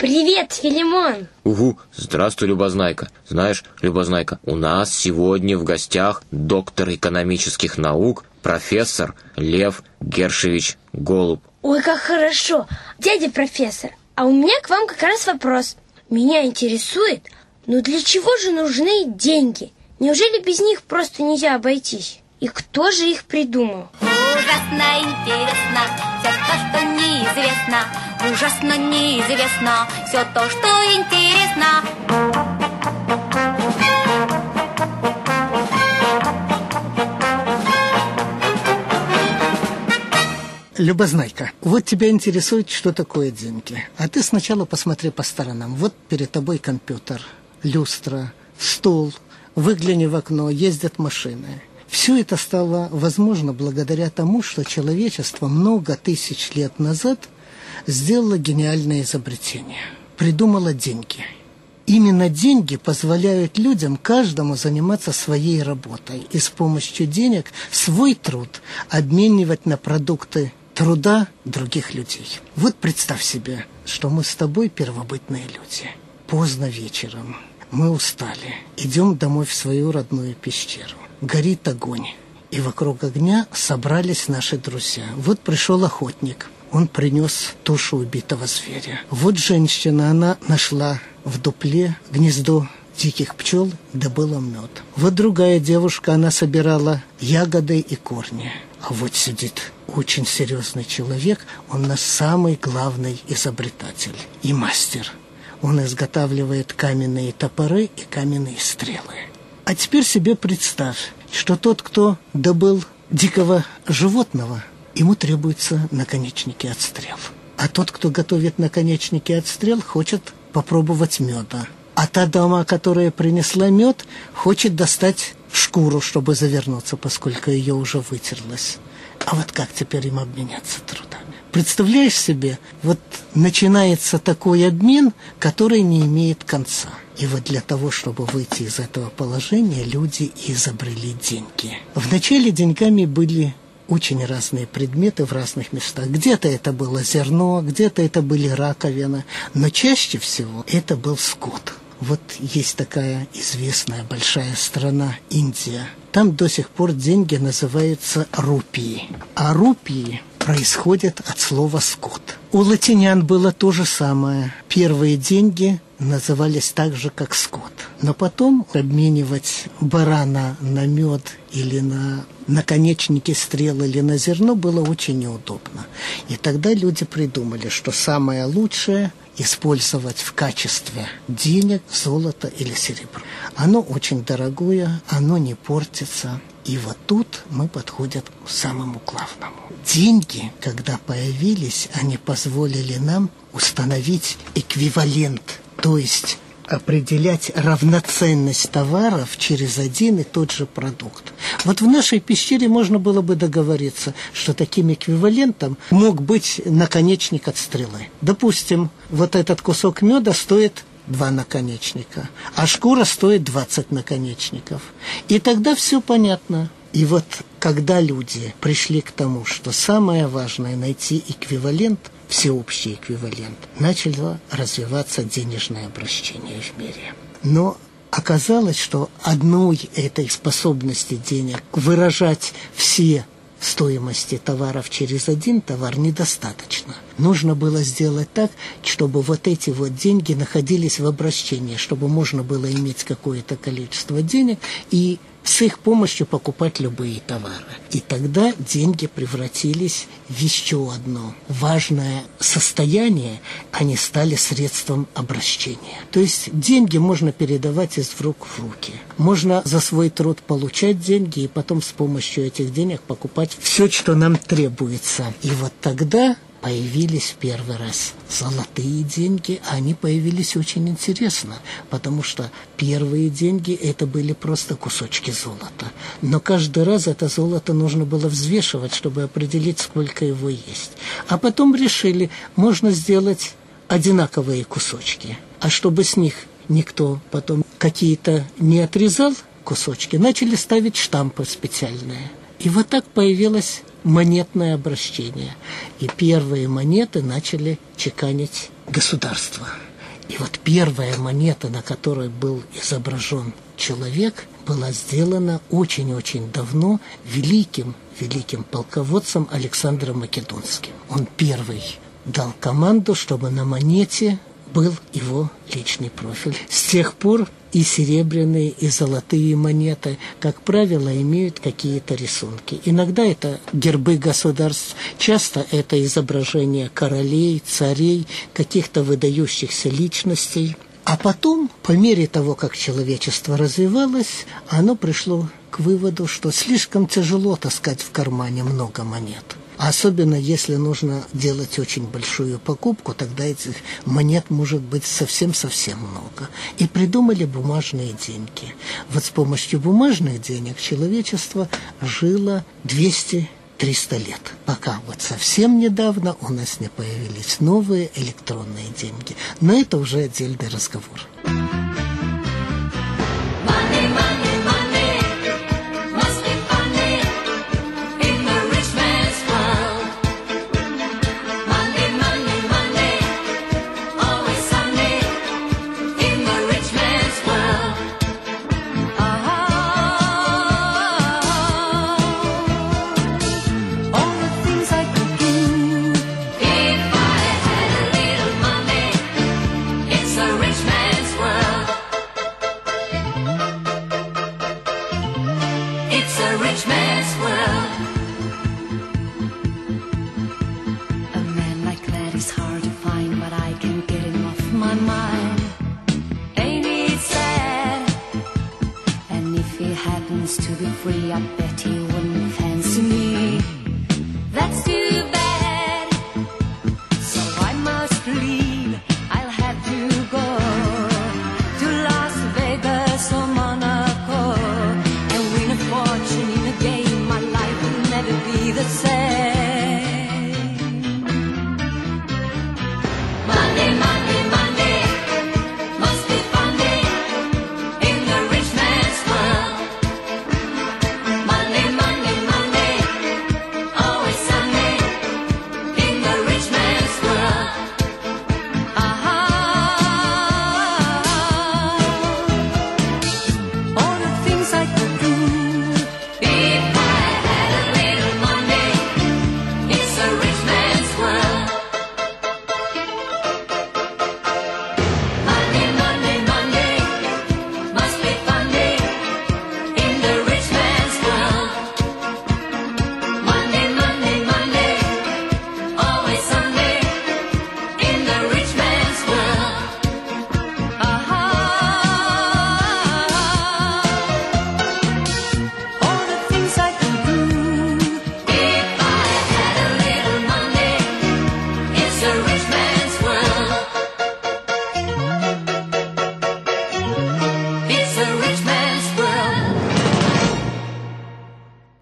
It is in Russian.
Привет, Филимон. Угу, здравствуй, Любознайка. Знаешь, Любознайка, у нас сегодня в гостях доктор экономических наук, профессор Лев Гершевич Голуб. Ой, как хорошо. Дядя профессор, а у меня к вам как раз вопрос. Меня интересует, ну для чего же нужны деньги? Неужели без них просто нельзя обойтись? И кто же их придумал? Ужасно интересно все то, что неизвестно. Ужасно неизвестно все то, что интересно. Любознайка, вот тебя интересует, что такое деньги. А ты сначала посмотри по сторонам. Вот перед тобой компьютер, люстра, стол. Выгляни в окно, ездят машины. Все это стало возможно благодаря тому, что человечество много тысяч лет назад сделало гениальное изобретение. Придумало деньги. Именно деньги позволяют людям, каждому заниматься своей работой и с помощью денег свой труд обменивать на продукты труда других людей. Вот представь себе, что мы с тобой первобытные люди. Поздно вечером. Мы устали. Идем домой в свою родную пещеру. Горит огонь. И вокруг огня собрались наши друзья. Вот пришел охотник. Он принес тушу убитого зверя. Вот женщина, она нашла в дупле гнездо диких пчел, добыла мед. Вот другая девушка, она собирала ягоды и корни. А вот сидит очень серьезный человек, он наш самый главный изобретатель и мастер. Он изготавливает каменные топоры и каменные стрелы. А теперь себе представь, что тот, кто добыл дикого животного, ему требуются наконечники от стрел. А тот, кто готовит наконечники от стрел, хочет попробовать меда. А та дама, которая принесла мед, хочет достать шкуру, чтобы завернуться, поскольку ее уже вытерлась. А вот как теперь им обменяться трудами? Представляешь себе, вот начинается такой обмен, который не имеет конца. И вот для того, чтобы выйти из этого положения, люди изобрели деньги. Вначале деньгами были очень разные предметы в разных местах. Где-то это было зерно, где-то это были раковины, но чаще всего это был скот. Вот есть такая известная большая страна Индия. Там до сих пор деньги называются рупии. А рупии происходят от слова «скот». У латинян было то же самое. Первые деньги назывались так же, как скот. Но потом обменивать барана на мед или на наконечники стрел или на зерно было очень неудобно. И тогда люди придумали, что самое лучшее использовать в качестве денег золото или серебро. Оно очень дорогое, оно не портится. И вот тут мы подходим к самому главному. Деньги, когда появились, они позволили нам установить эквивалент, то есть определять равноценность товаров через один и тот же продукт. Вот в нашей пещере можно было бы договориться, что таким эквивалентом мог быть наконечник от стрелы. Допустим, вот этот кусок меда стоит два наконечника, а шкура стоит 20 наконечников. И тогда все понятно. И вот когда люди пришли к тому, что самое важное найти эквивалент – всеобщий эквивалент, начало развиваться денежное обращение в мире. Но оказалось, что одной этой способности денег выражать все стоимости товаров через один товар недостаточно. Нужно было сделать так, чтобы вот эти вот деньги находились в обращении, чтобы можно было иметь какое-то количество денег и с их помощью покупать любые товары. И тогда деньги превратились в еще одно важное состояние, они стали средством обращения. То есть деньги можно передавать из рук в руки. Можно за свой труд получать деньги и потом с помощью этих денег покупать все, что нам требуется. И вот тогда появились в первый раз золотые деньги, а они появились очень интересно, потому что первые деньги это были просто кусочки золота. Но каждый раз это золото нужно было взвешивать, чтобы определить, сколько его есть. А потом решили, можно сделать одинаковые кусочки, а чтобы с них никто потом какие-то не отрезал кусочки, начали ставить штампы специальные. И вот так появилась монетное обращение. И первые монеты начали чеканить государства. И вот первая монета, на которой был изображен человек, была сделана очень-очень давно великим, великим полководцем Александром Македонским. Он первый дал команду, чтобы на монете был его личный профиль. С тех пор и серебряные, и золотые монеты, как правило, имеют какие-то рисунки. Иногда это гербы государств, часто это изображение королей, царей, каких-то выдающихся личностей. А потом, по мере того, как человечество развивалось, оно пришло к выводу, что слишком тяжело таскать в кармане много монет. Особенно если нужно делать очень большую покупку, тогда этих монет может быть совсем-совсем много. И придумали бумажные деньги. Вот с помощью бумажных денег человечество жило 200 300 лет, пока вот совсем недавно у нас не появились новые электронные деньги. Но это уже отдельный разговор. rich man's world. A man like that is hard to find, but I can't get him off my mind. Ain't it sad? And if he happens to be free, I